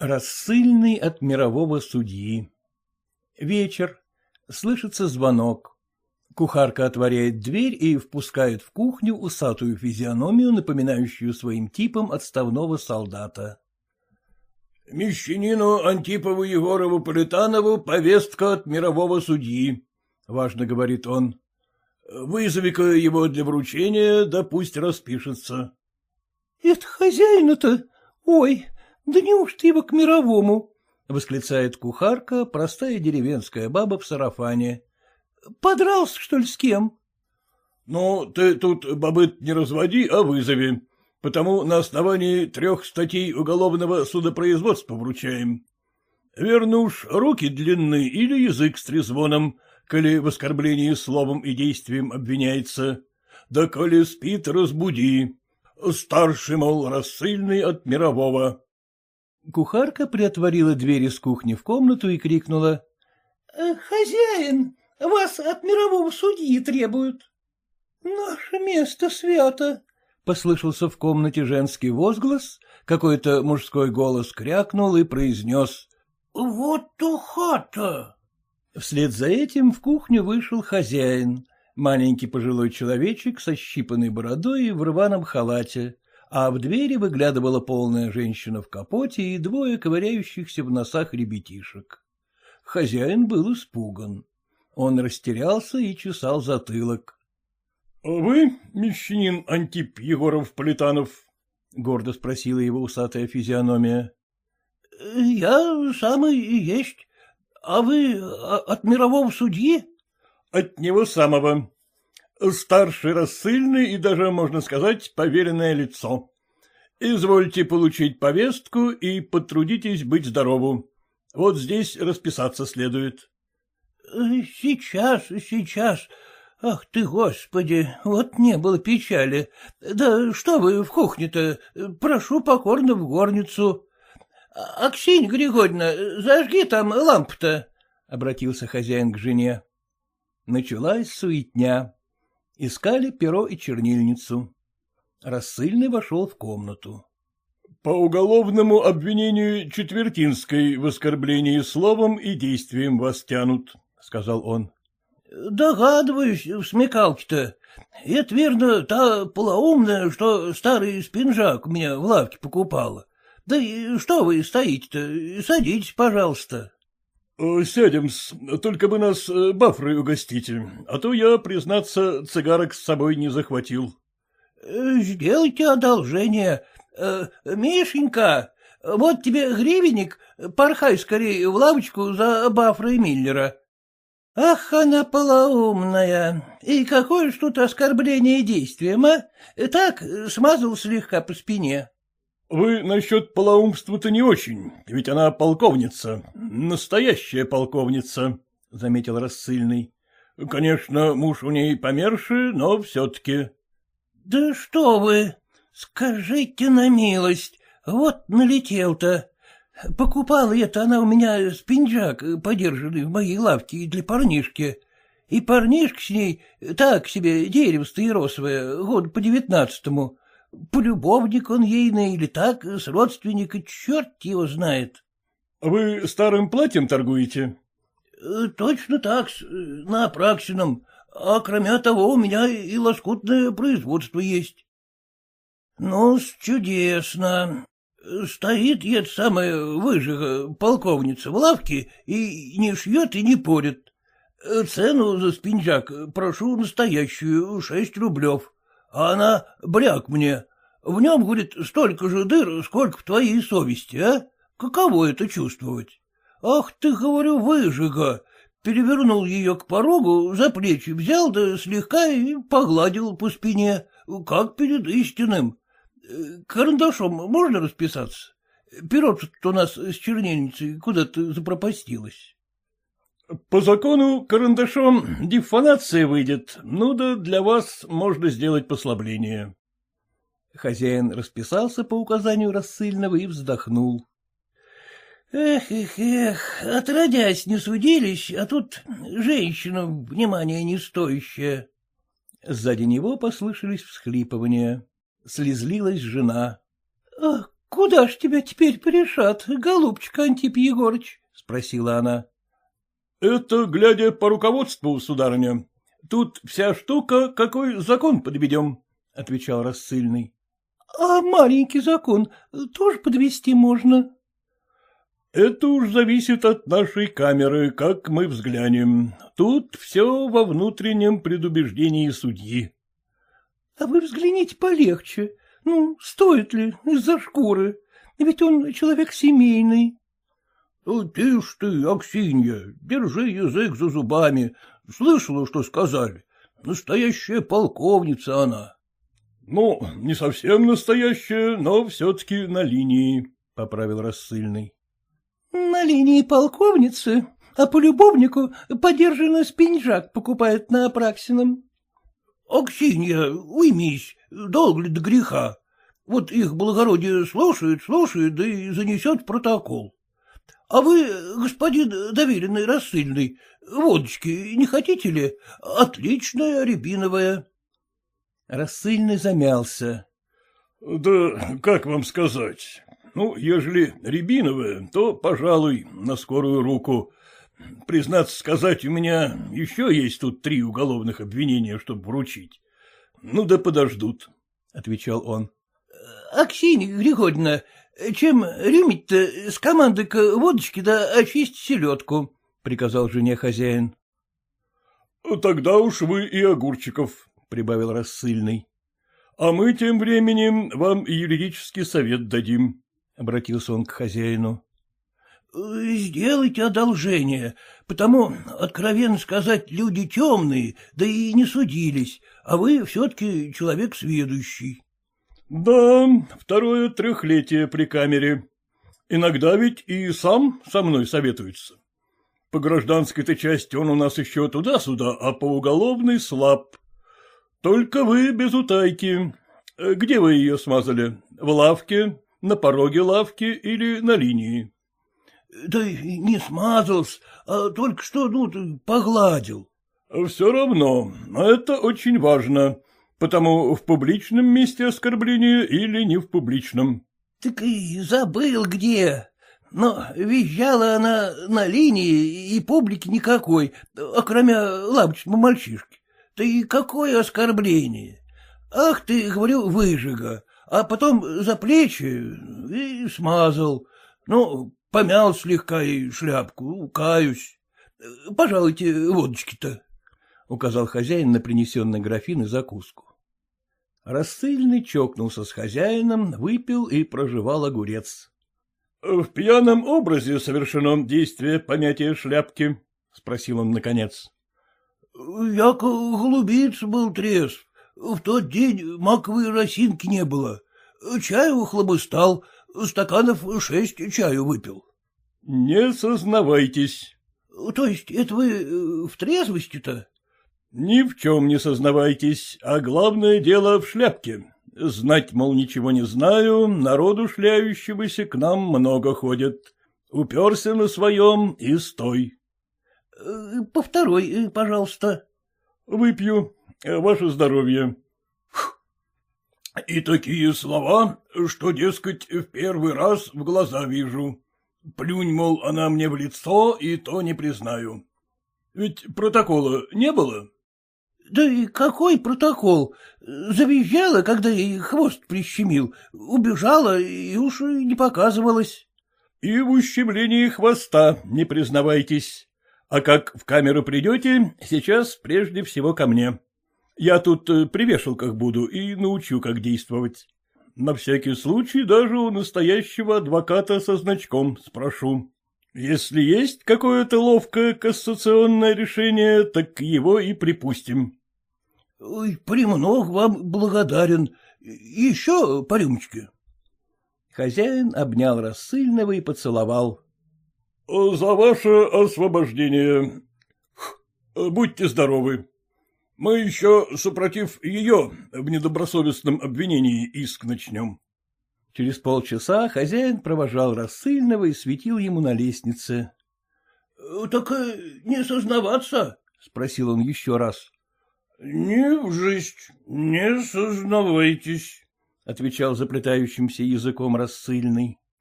Рассыльный от мирового судьи. Вечер. Слышится звонок. Кухарка отворяет дверь и впускает в кухню усатую физиономию, напоминающую своим типом отставного солдата. — Мещанину Антипову Егорову Полетанову повестка от мирового судьи, — важно говорит он. — Вызови-ка его для вручения, да пусть распишется. — Это хозяина-то? Ой, да неужто его к мировому? — восклицает кухарка, простая деревенская баба в сарафане. — Подрался, что ли, с кем? — Ну, ты тут бабы не разводи, а вызови, потому на основании трех статей уголовного судопроизводства вручаем. Верно уж, руки длинны или язык с трезвоном, коли в оскорблении словом и действием обвиняется. Да коли спит, разбуди. Старший, мол, рассыльный от мирового. Кухарка приотворила дверь из кухни в комнату и крикнула. «Э, — Хозяин, вас от мирового судьи требуют. — Наше место свято, — послышался в комнате женский возглас, какой-то мужской голос крякнул и произнес. — Вот то хата! Вслед за этим в кухню вышел хозяин, маленький пожилой человечек со щипанной бородой и в рваном халате а в двери выглядывала полная женщина в капоте и двое ковыряющихся в носах ребятишек. Хозяин был испуган. Он растерялся и чесал затылок. — А вы, мещанин Антип Егоров-Полетанов? — гордо спросила его усатая физиономия. — Я самый и есть. А вы от мирового судьи? — От него самого. Старший рассыльный и даже, можно сказать, поверенное лицо. Извольте получить повестку и потрудитесь быть здорову. Вот здесь расписаться следует. — Сейчас, сейчас. Ах ты, господи, вот не было печали. Да что вы в кухне-то? Прошу покорно в горницу. — Аксинь Григорьевна, зажги там лампу-то, — обратился хозяин к жене. Началась суетня. Искали перо и чернильницу. Рассыльный вошел в комнату. — По уголовному обвинению Четвертинской в оскорблении словом и действием вас тянут, — сказал он. — Догадываюсь, в смекалке-то. Это, верно, та полоумная, что старый спинжак у меня в лавке покупала. Да и что вы стоите-то? Садитесь, пожалуйста. Э, — Сядем, только бы нас э, бафрой угостите, а то я, признаться, цигарок с собой не захватил. Э, — Сделайте одолжение. Мишенька, вот тебе гривенник, порхай скорее в лавочку за бафрой Миллера. Ах, она полоумная. И какое тут оскорбление действием, а? Так, смазал слегка по спине. — Вы насчет полоумства-то не очень, ведь она полковница, настоящая полковница, — заметил рассыльный. — Конечно, муж у ней померший, но все-таки. — Да что вы, скажите на милость, вот налетел-то. Покупала это она у меня спинджак, подержанный в моей лавке для парнишки. И парнишка с ней так себе дерево стаиросовое, год по девятнадцатому, Полюбовник он ейный или так, с родственника, черт его знает. — Вы старым платьем торгуете? Э, — Точно так, на Апраксином. А кроме того, у меня и лоскутное производство есть. — Ну, чудесно. Стоит эта самая выжига, полковница, в лавке и не шьет и не порит. Цену за спинжак прошу настоящую, шесть рублев а она бряк мне. В нем, говорит, столько же дыр, сколько в твоей совести, а? Каково это чувствовать? Ах ты, говорю, выжига. Перевернул ее к порогу, за плечи взял, да слегка и погладил по спине, как перед истинным. Карандашом можно расписаться? Перо тут у нас с чернильницей куда-то запропастилось. По закону карандашом диффонация выйдет, ну да для вас можно сделать послабление. Хозяин расписался по указанию рассыльного и вздохнул. Эх, эх, эх, отродясь не судились, а тут женщина внимания не стоящая. Сзади него послышались всхлипывания. Слезлилась жена. — Ах, Куда ж тебя теперь порешат, голубчик Антип Егорыч? — спросила она. — Это, глядя по руководству, сударыня. Тут вся штука, какой закон подведем, — отвечал рассыльный. — А маленький закон тоже подвести можно? — Это уж зависит от нашей камеры, как мы взглянем. Тут все во внутреннем предубеждении судьи. — А вы взгляните полегче. Ну, стоит ли из-за шкуры? Ведь он человек семейный. Ну, — Тише ты, Аксинья, держи язык за зубами. Слышала, что сказали. Настоящая полковница она. — Ну, не совсем настоящая, но все-таки на линии, — поправил рассыльный. — На линии полковницы, а по любовнику подержанный спинжак покупает на Апраксином. — Аксинья, уймись, долго ли до греха? Вот их благородие слушает, слушает, да и занесет протокол. А вы, господин доверенный рассыльный, водочки не хотите ли? Отличная рябиновая. Рассыльный замялся. — Да как вам сказать? Ну, ежели рябиновая, то, пожалуй, на скорую руку. Признаться сказать, у меня еще есть тут три уголовных обвинения, чтобы вручить. Ну да подождут, — отвечал он. — Аксинья Григорьевна, чем рюмить-то с командой-ка водочки да очистить селедку, — приказал жене хозяин. — Тогда уж вы и огурчиков, — прибавил рассыльный. — А мы тем временем вам юридический совет дадим, — обратился он к хозяину. — Сделайте одолжение, потому, откровенно сказать, люди темные, да и не судились, а вы все-таки человек сведущий. — Да, второе трехлетие при камере. Иногда ведь и сам со мной советуется. По гражданской-то части он у нас еще туда-сюда, а по уголовной слаб. Только вы без утайки. Где вы ее смазали? В лавке, на пороге лавки или на линии? — Да не смазался, а только что, ну, погладил. — Все равно, это очень важно. Потому в публичном месте оскорбление или не в публичном? — Так и забыл где. Но визжала она на линии, и публики никакой, кроме лавочного мальчишки. Да и какое оскорбление! Ах ты, говорю, выжига, а потом за плечи и смазал. Ну, помял слегка и шляпку, каюсь. Пожалуйте, водочки-то, — указал хозяин на принесенный графин и закуску. Рассыльный чокнулся с хозяином, выпил и проживал огурец. — В пьяном образе совершено действие понятия шляпки? — спросил он наконец. — Яко голубиц был трезв. В тот день маковой росинки не было. Чаю хлобыстал, стаканов шесть чаю выпил. — Не сознавайтесь. — То есть это вы в трезвости-то? Ни в чем не сознавайтесь, а главное дело в шляпке. Знать, мол, ничего не знаю, народу шляющегося к нам много ходит. Уперся на своем и стой. Э, — По второй, э, пожалуйста. — Выпью. Ваше здоровье. И такие слова, что, дескать, в первый раз в глаза вижу. Плюнь, мол, она мне в лицо, и то не признаю. Ведь протокола не было? — да и какой протокол? Завизжала, когда ей хвост прищемил, убежала и уж не показывалась. — И в ущемлении хвоста не признавайтесь. А как в камеру придете, сейчас прежде всего ко мне. Я тут э, при вешалках буду и научу, как действовать. На всякий случай даже у настоящего адвоката со значком спрошу. Если есть какое-то ловкое кассационное решение, так его и припустим. — премног вам благодарен. Еще по рюмочке. Хозяин обнял рассыльного и поцеловал. — За ваше освобождение. Будьте здоровы. Мы еще, супротив ее, в недобросовестном обвинении иск начнем. Через полчаса хозяин провожал рассыльного и светил ему на лестнице. — Так э, не сознаваться? — спросил он еще раз. — Не в жизнь, не сознавайтесь, — отвечал заплетающимся языком рассыльный.